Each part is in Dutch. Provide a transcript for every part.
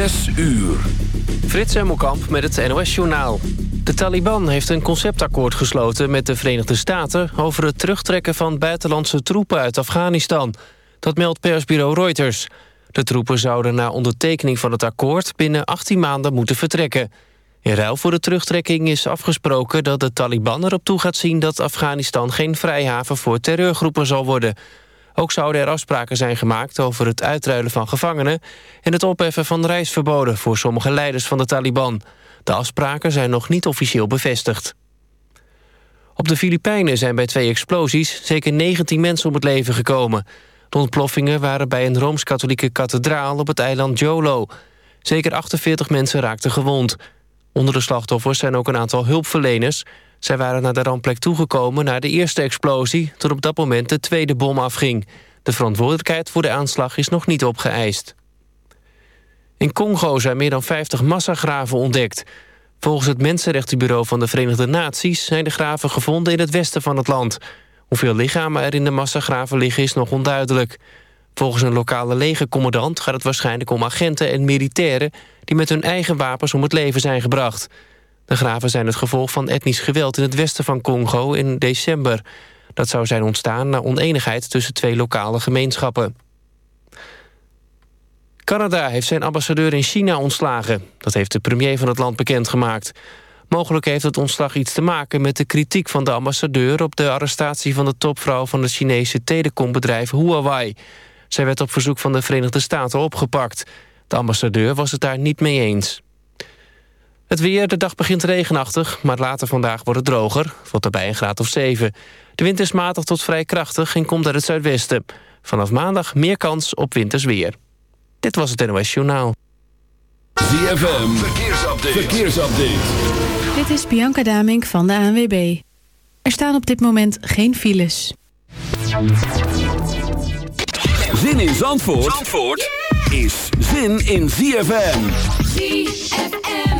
Zes uur. Frits Emmelkamp met het NOS-journaal. De Taliban heeft een conceptakkoord gesloten met de Verenigde Staten... over het terugtrekken van buitenlandse troepen uit Afghanistan. Dat meldt persbureau Reuters. De troepen zouden na ondertekening van het akkoord... binnen 18 maanden moeten vertrekken. In ruil voor de terugtrekking is afgesproken dat de Taliban erop toe gaat zien... dat Afghanistan geen vrijhaven voor terreurgroepen zal worden... Ook zouden er afspraken zijn gemaakt over het uitruilen van gevangenen... en het opheffen van reisverboden voor sommige leiders van de Taliban. De afspraken zijn nog niet officieel bevestigd. Op de Filipijnen zijn bij twee explosies zeker 19 mensen om het leven gekomen. De ontploffingen waren bij een Rooms-Katholieke kathedraal op het eiland Jolo. Zeker 48 mensen raakten gewond. Onder de slachtoffers zijn ook een aantal hulpverleners... Zij waren naar de rampplek toegekomen na de eerste explosie... toen op dat moment de tweede bom afging. De verantwoordelijkheid voor de aanslag is nog niet opgeëist. In Congo zijn meer dan 50 massagraven ontdekt. Volgens het Mensenrechtenbureau van de Verenigde Naties... zijn de graven gevonden in het westen van het land. Hoeveel lichamen er in de massagraven liggen is nog onduidelijk. Volgens een lokale legercommandant gaat het waarschijnlijk om agenten en militairen... die met hun eigen wapens om het leven zijn gebracht... De graven zijn het gevolg van etnisch geweld in het westen van Congo in december. Dat zou zijn ontstaan na oneenigheid tussen twee lokale gemeenschappen. Canada heeft zijn ambassadeur in China ontslagen. Dat heeft de premier van het land bekendgemaakt. Mogelijk heeft het ontslag iets te maken met de kritiek van de ambassadeur... op de arrestatie van de topvrouw van het Chinese telecombedrijf Huawei. Zij werd op verzoek van de Verenigde Staten opgepakt. De ambassadeur was het daar niet mee eens. Het weer, de dag begint regenachtig, maar later vandaag wordt het droger. Wordt daarbij een graad of 7. De wind is matig tot vrij krachtig en komt uit het zuidwesten. Vanaf maandag meer kans op winters weer. Dit was het NOS Journaal. ZFM, verkeersupdate. verkeersupdate. Dit is Bianca Damink van de ANWB. Er staan op dit moment geen files. Zin in Zandvoort, Zandvoort? is zin in ZFM. ZFM.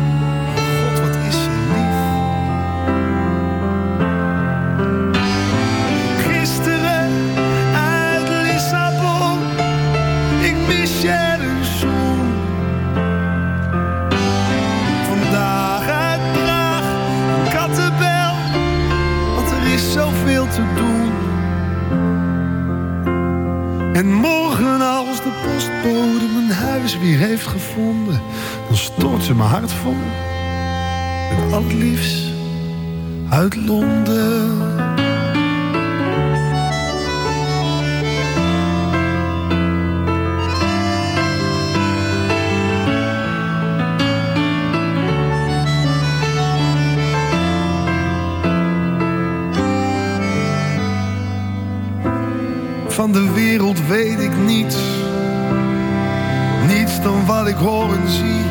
Ze mijn hart vol. Het liefst uit Londen. Van de wereld weet ik niets. Niets dan wat ik hoor en zie.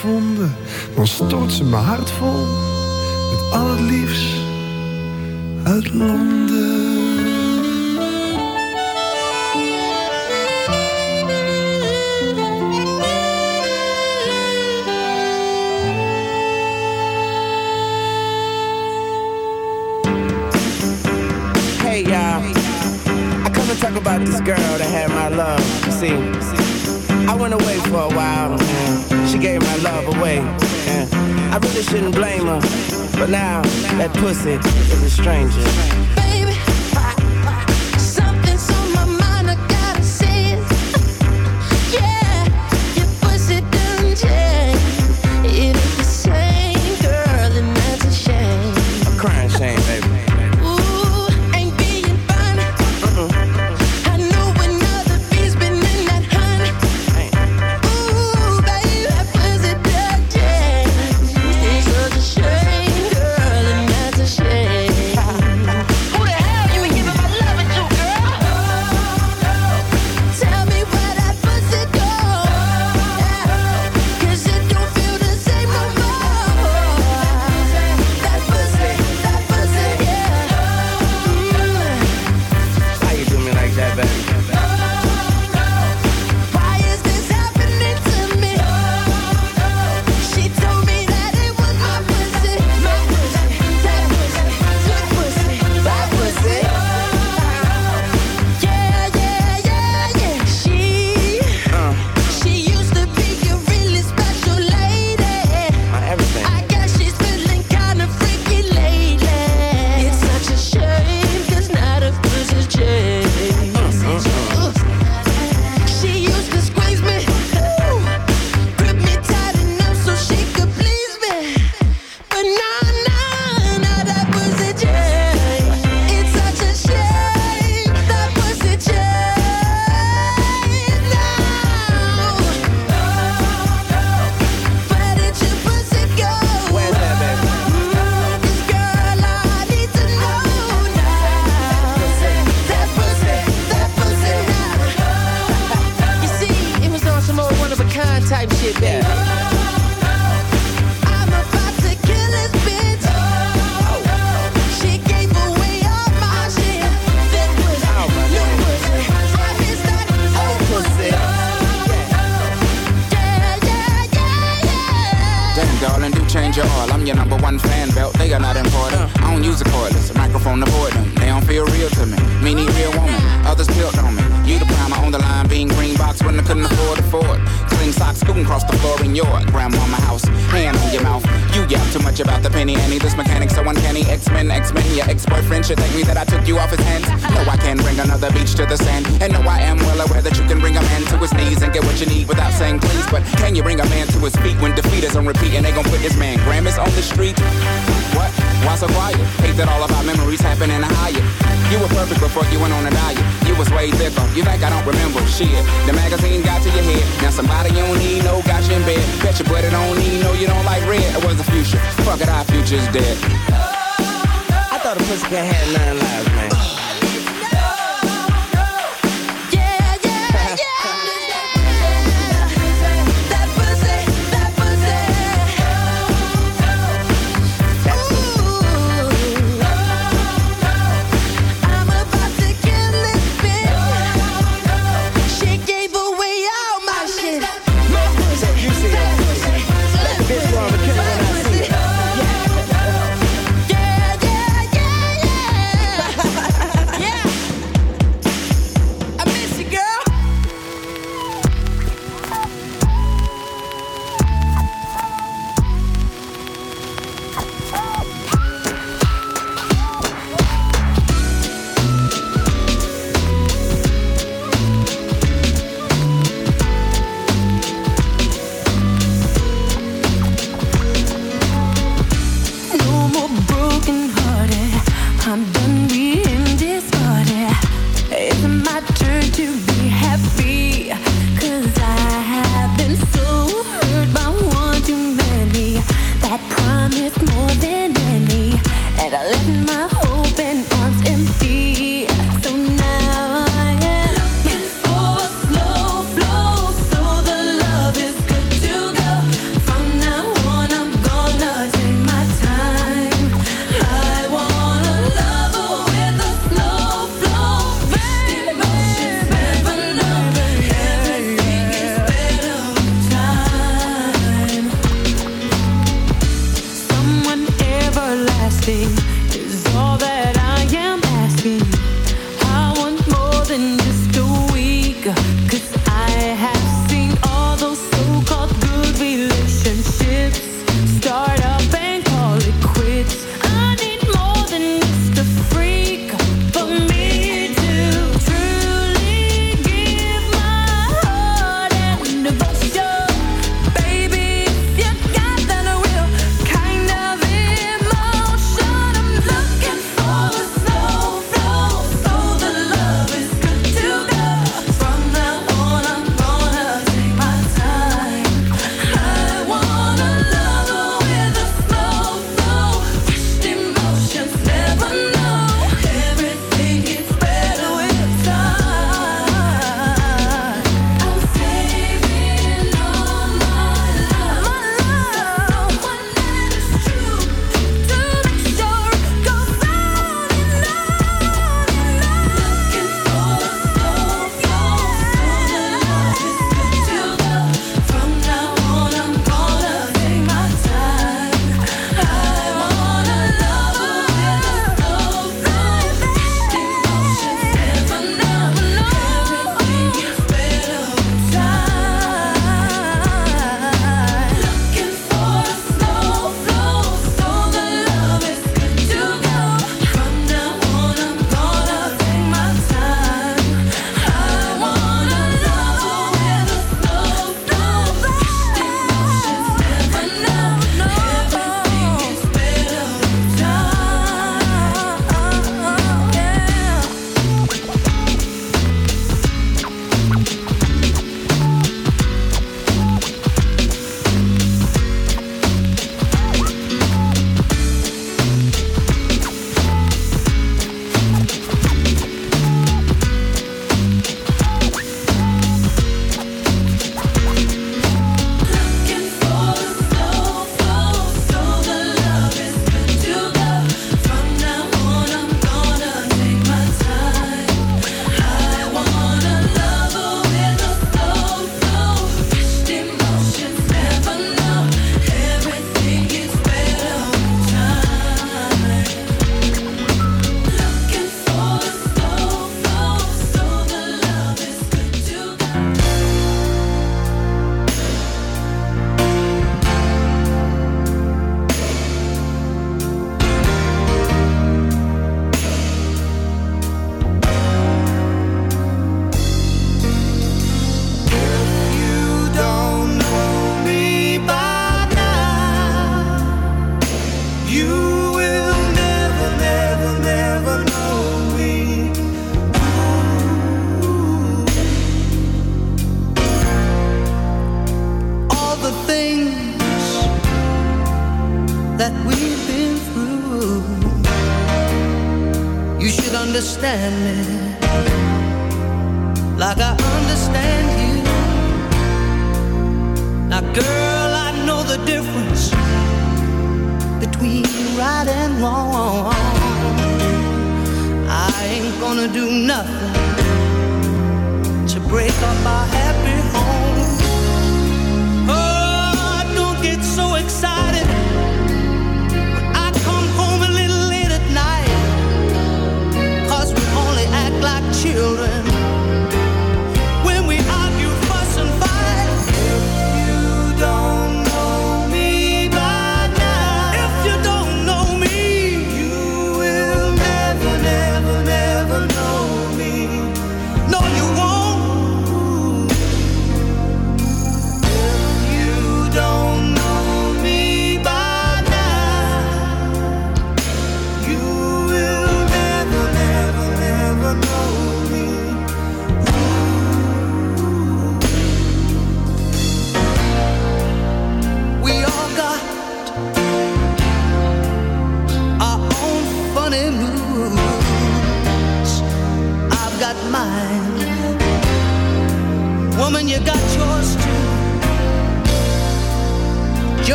Gevonden, dan ze mijn hart vol met al het liefst uit Londen. Hey y'all, I come to talk about this girl that had my love. See, I went away for a while. She gave my love away. And I really shouldn't blame her, but now that pussy is a stranger.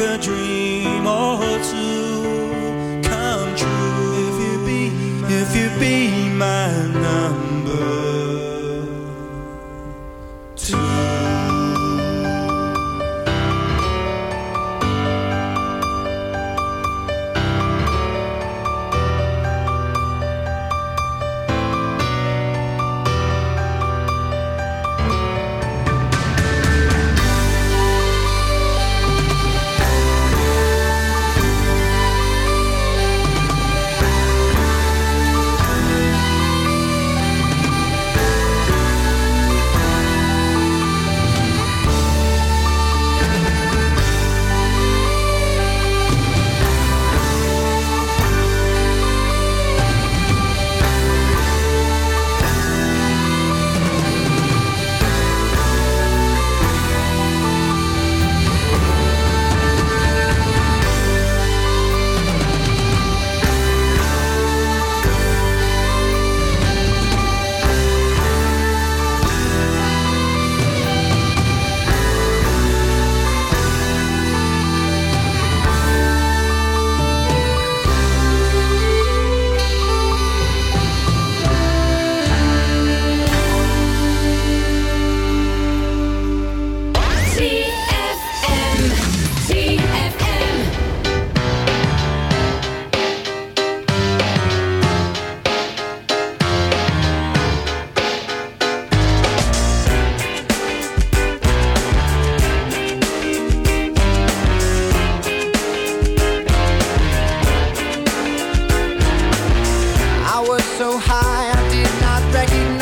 a dream or two. Come true if you be if you be mine so high. I did not recognize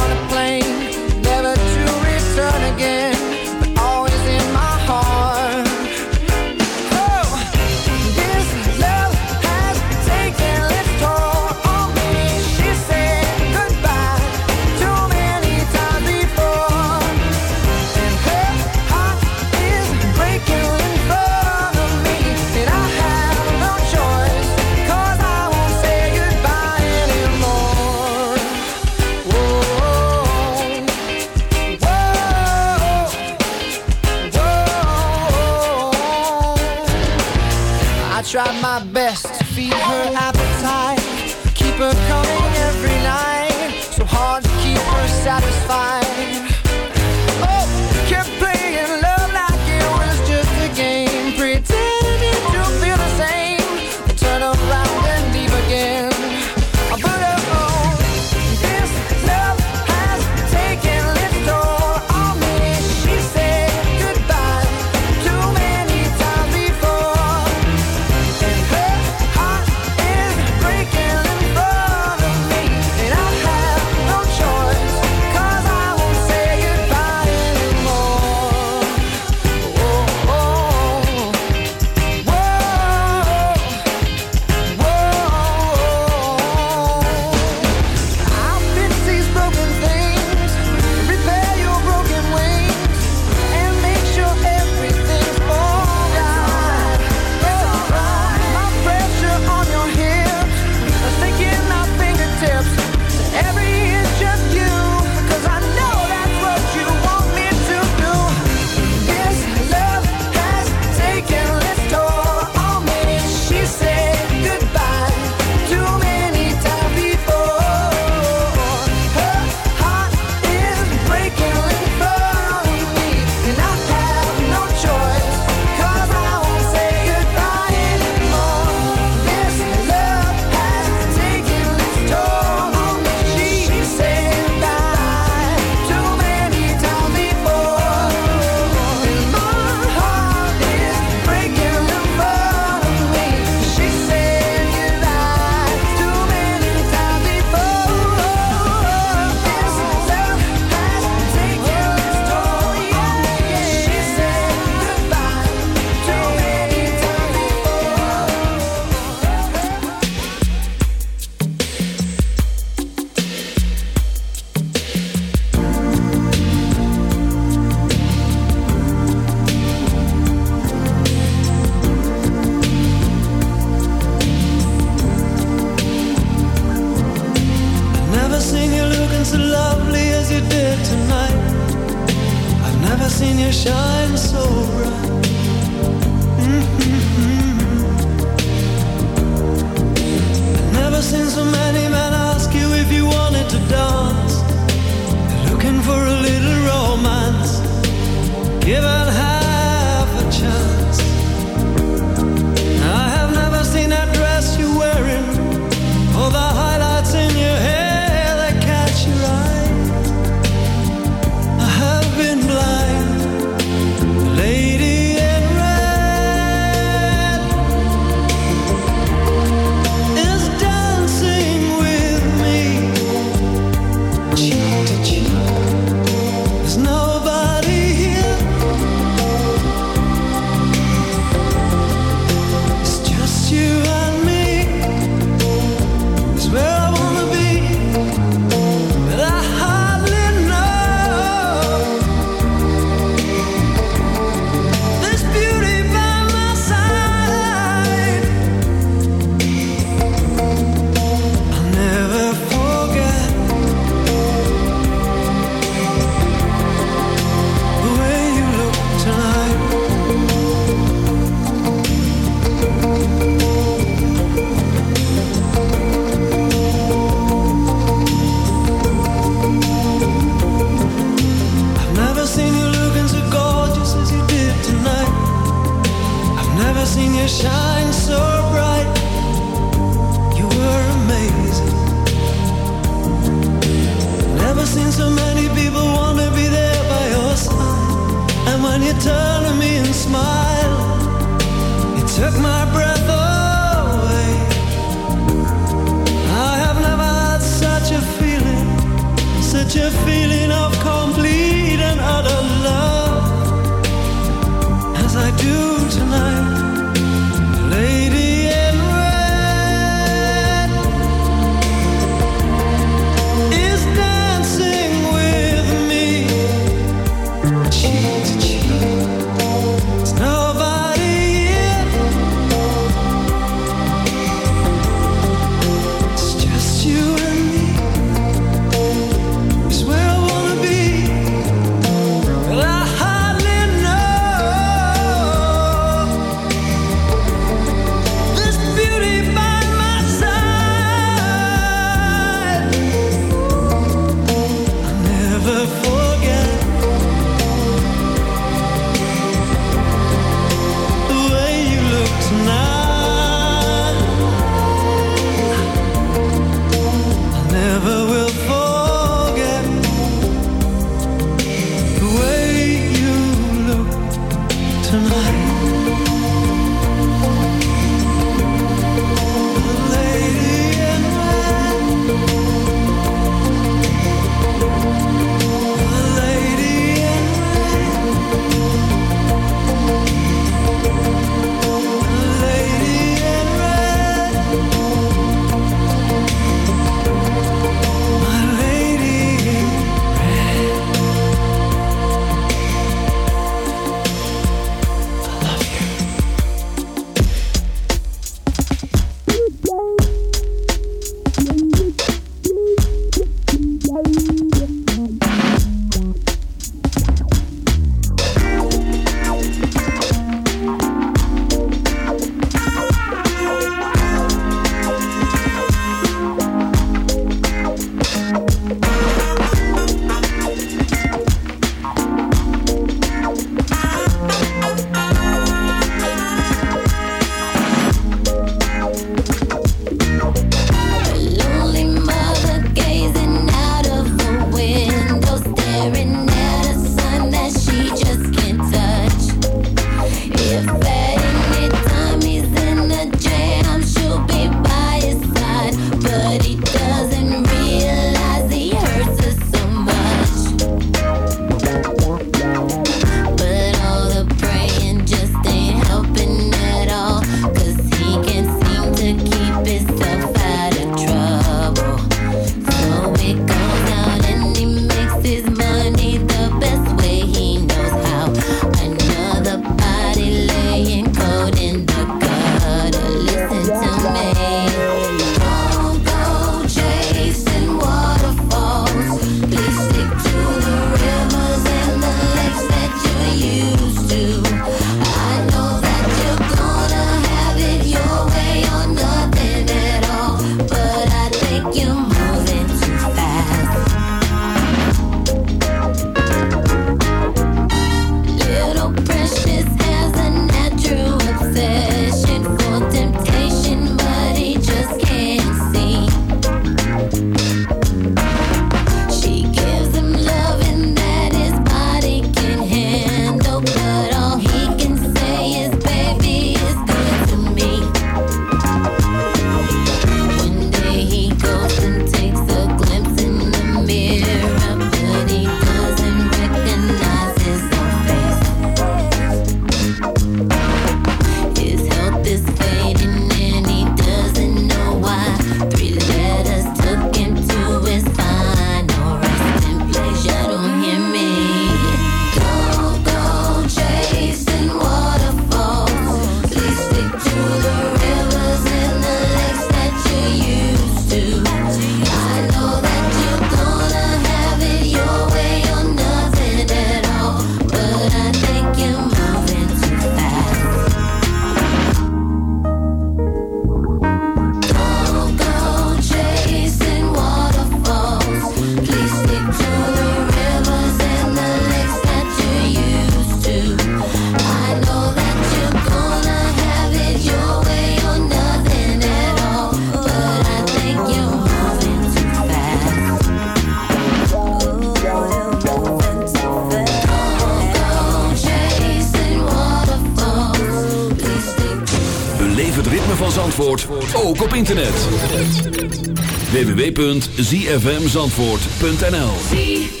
www.zfmzandvoort.nl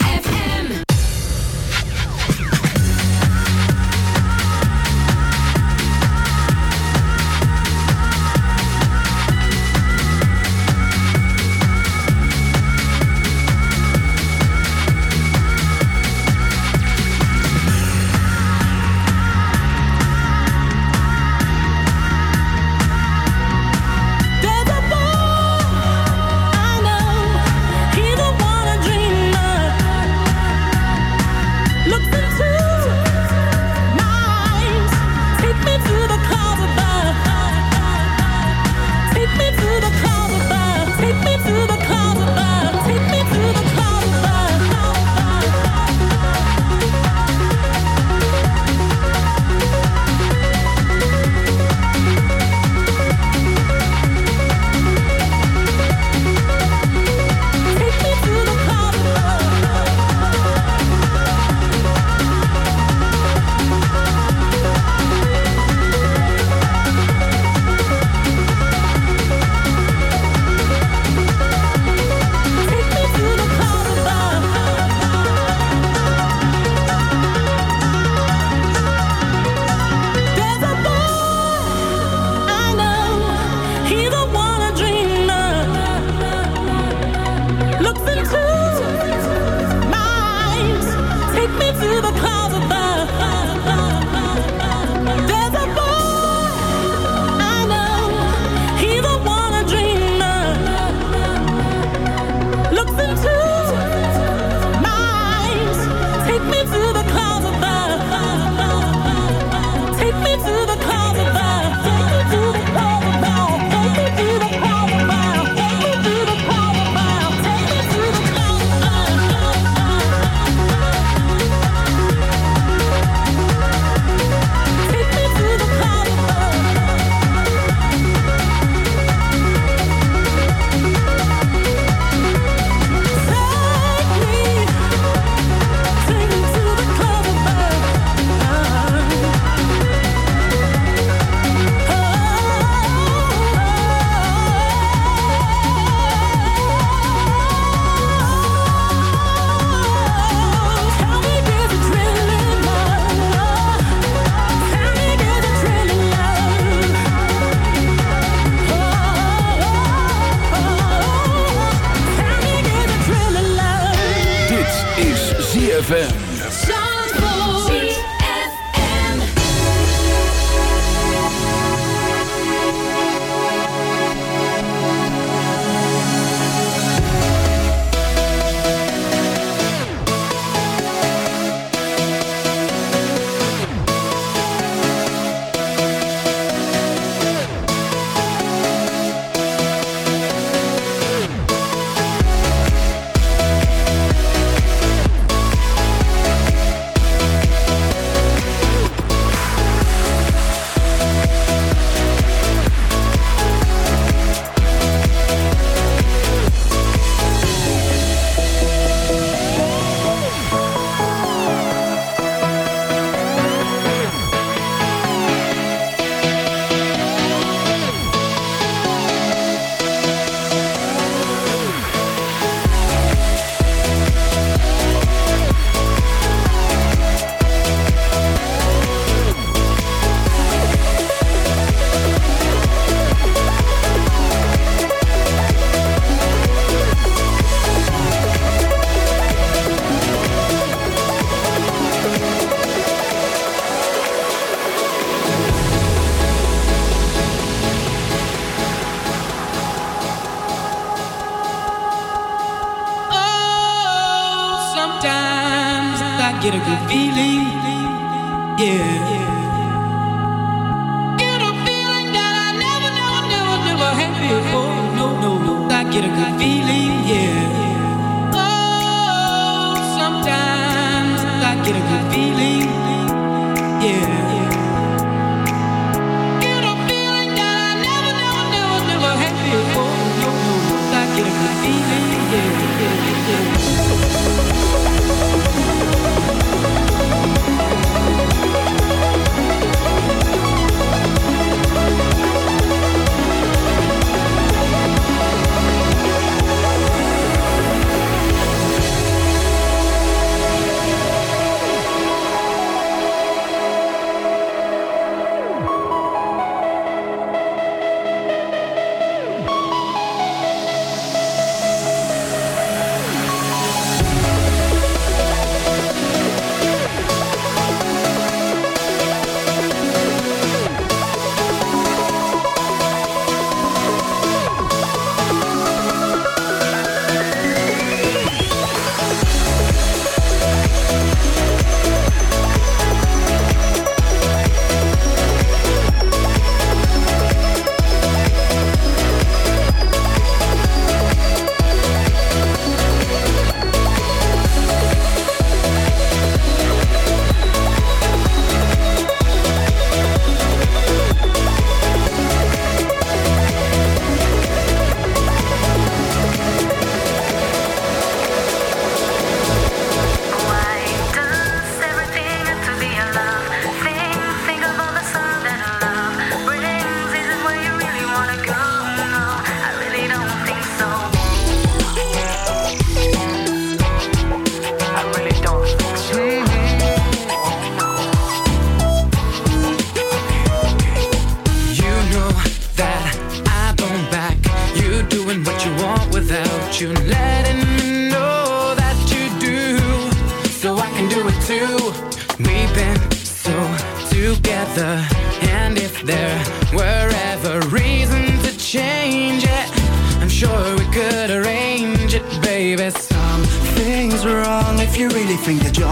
baby Something's wrong. If you really think that you're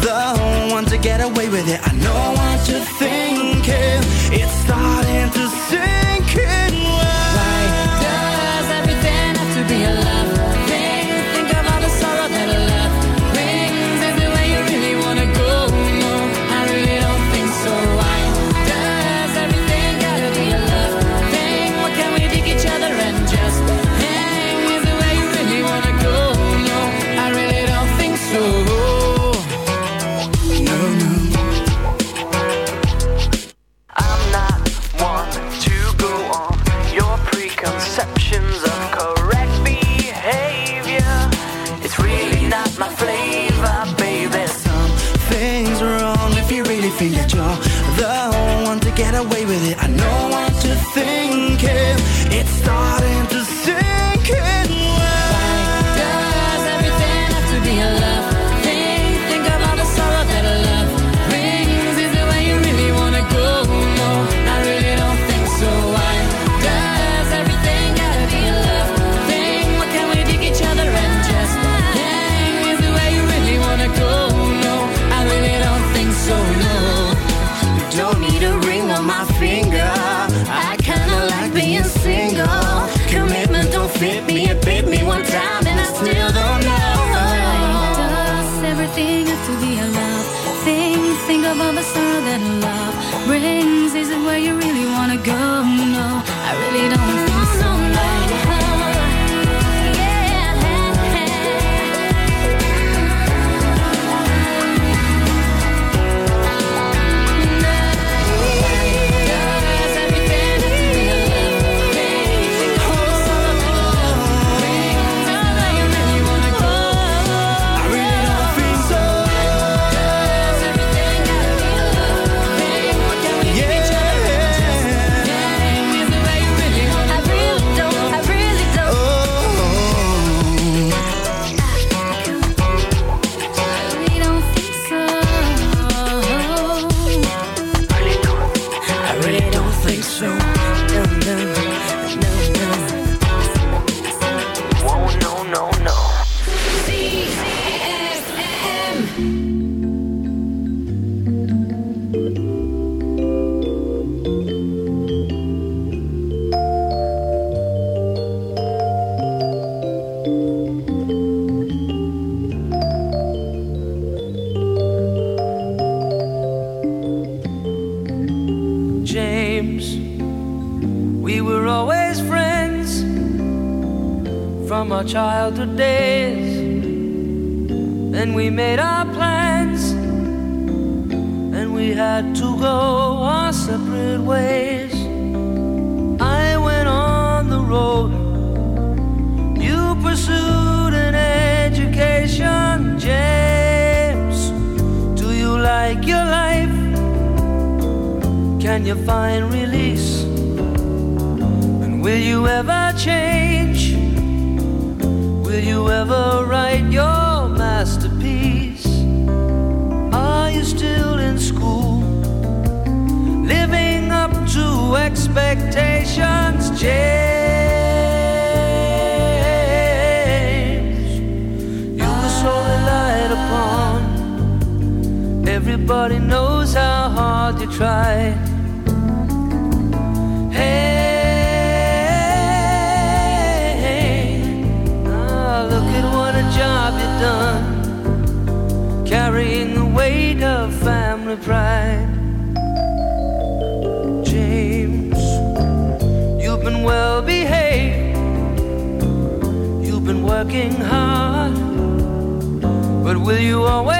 The one to get away with it I know what you're thinking. It's starting to sink in. Why does everything have to be alive? hard you try. Hey, hey, oh, look at what a job you've done, carrying the weight of family pride. James, you've been well behaved, you've been working hard, but will you always?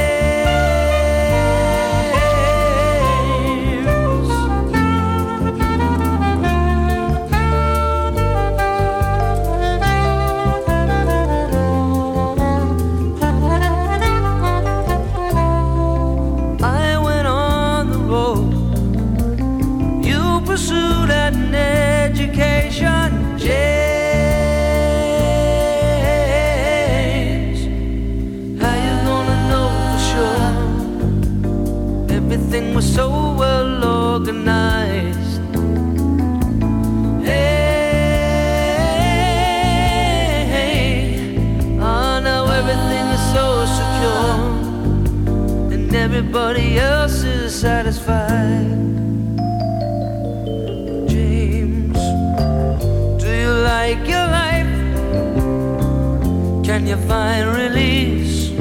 find release?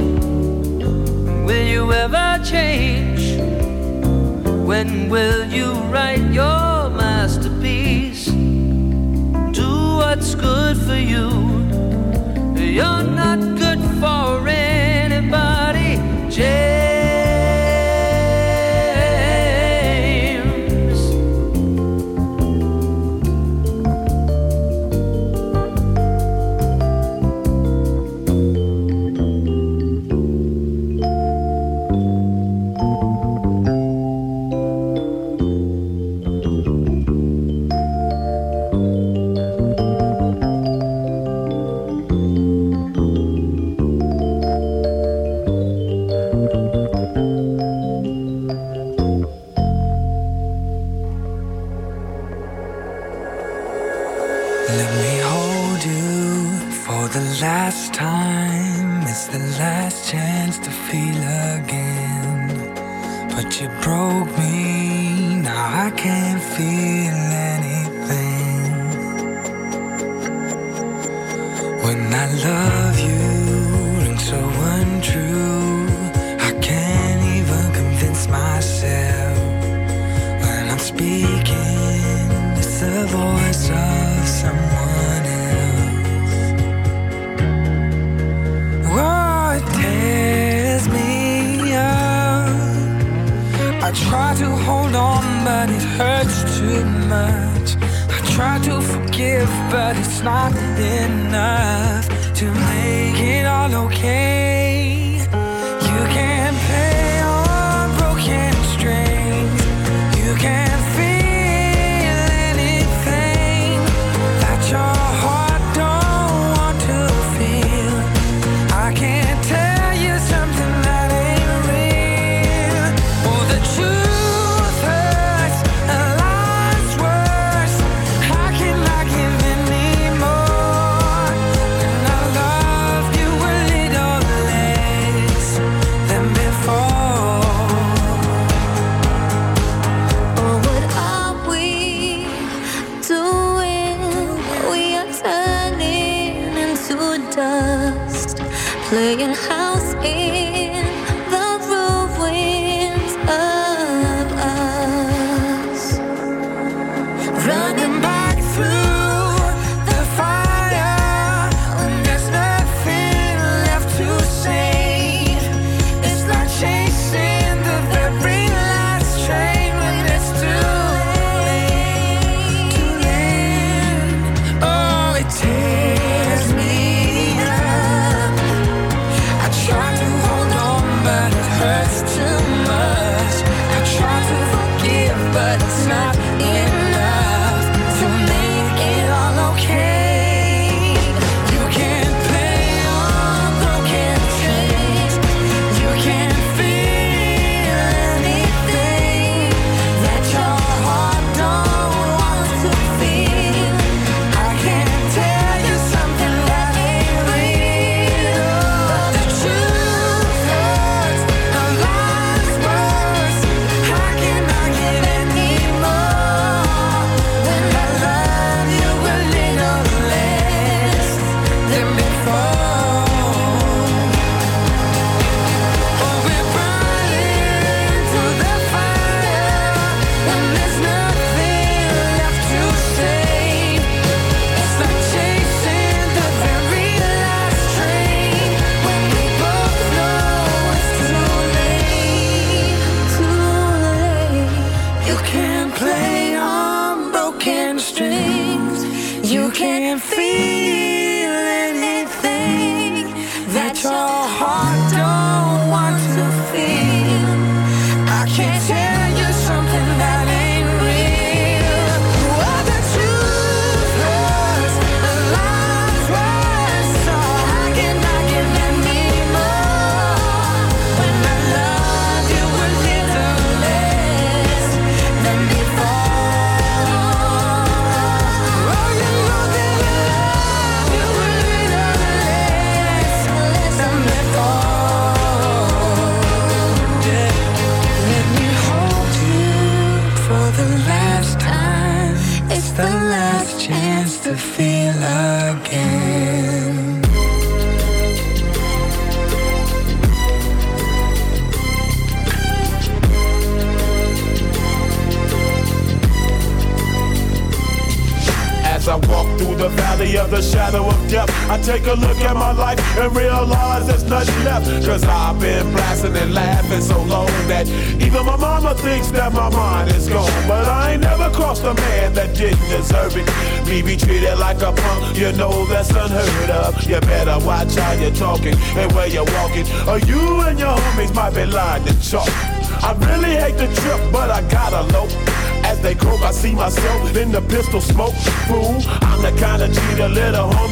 Will you ever change? When will you write your masterpiece? Do what's good for you. You're not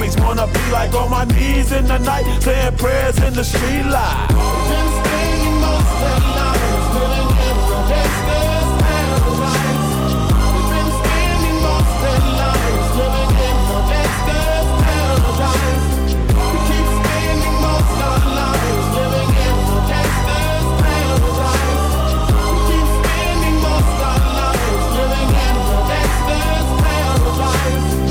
homies wanna be like on my knees in the night, saying prayers in the street light.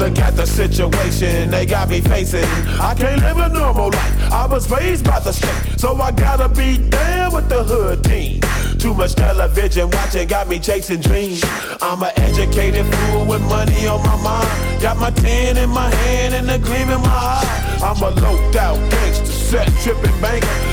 Look at the situation they got me facing. I can't live a normal life. I was raised by the state, so I gotta be down with the hood team. Too much television watching got me chasing dreams. I'm an educated fool with money on my mind. Got my tin in my hand and a gleam in my eye. I'm a low out gangster, set tripping banker.